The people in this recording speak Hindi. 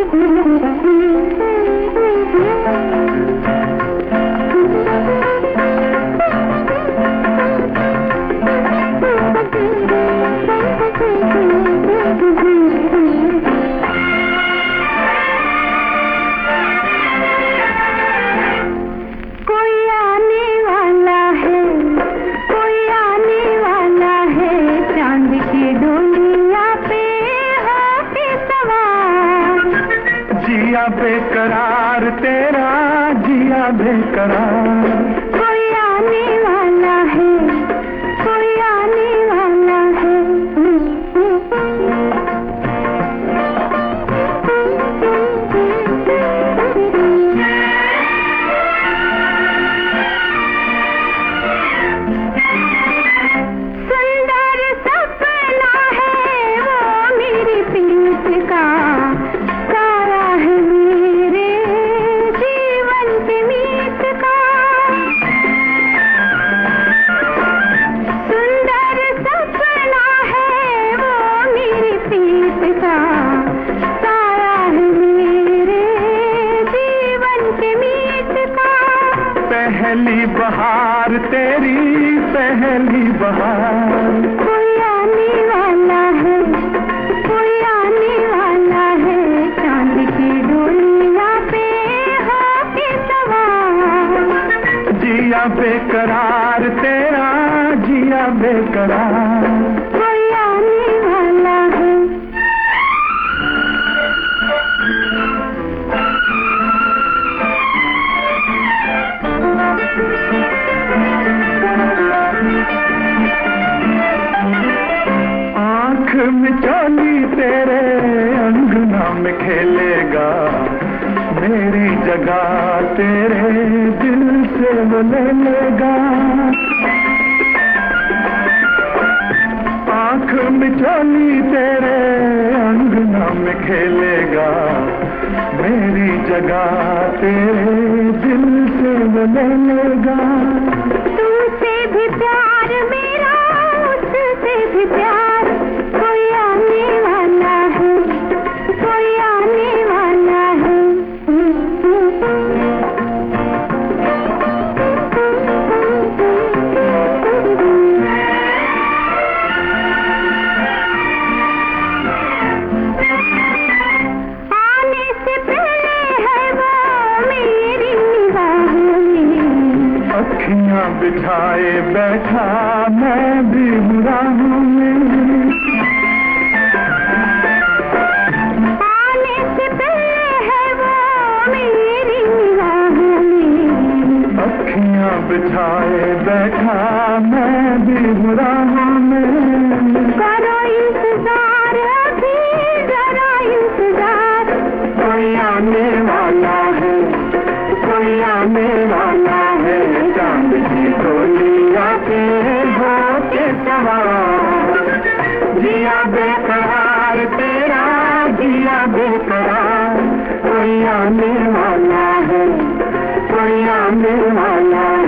Mm-hmm. जिया बेकरार पहली बहार तेरी पहली बहार। कोई आने वाला है कोई आने वाला है चाँद की डोलिया पे हाथी सवार। जिया बेकरार तेरा जिया बेकरार। मिचौली तेरे अंगना में खेलेगा। मेरी जगह तेरे दिल से वो लेगा। आँख मिचौली तेरे अंगना में खेलेगा। मेरी जगह तेरे दिल से वो लेगा। तुमसे भी प्यार बिछाए बैठा मैं भी बुरा में आने है अखियाँ बिछाए बैठा मैं भी बुरा में करो इंतज़ार अभी जरा इंतज़ार। कोई आने वाला है कोई आने वाला जिया बेकरार तेरा दिया बेकरार। कोई आने वाला है कोई आने वाला है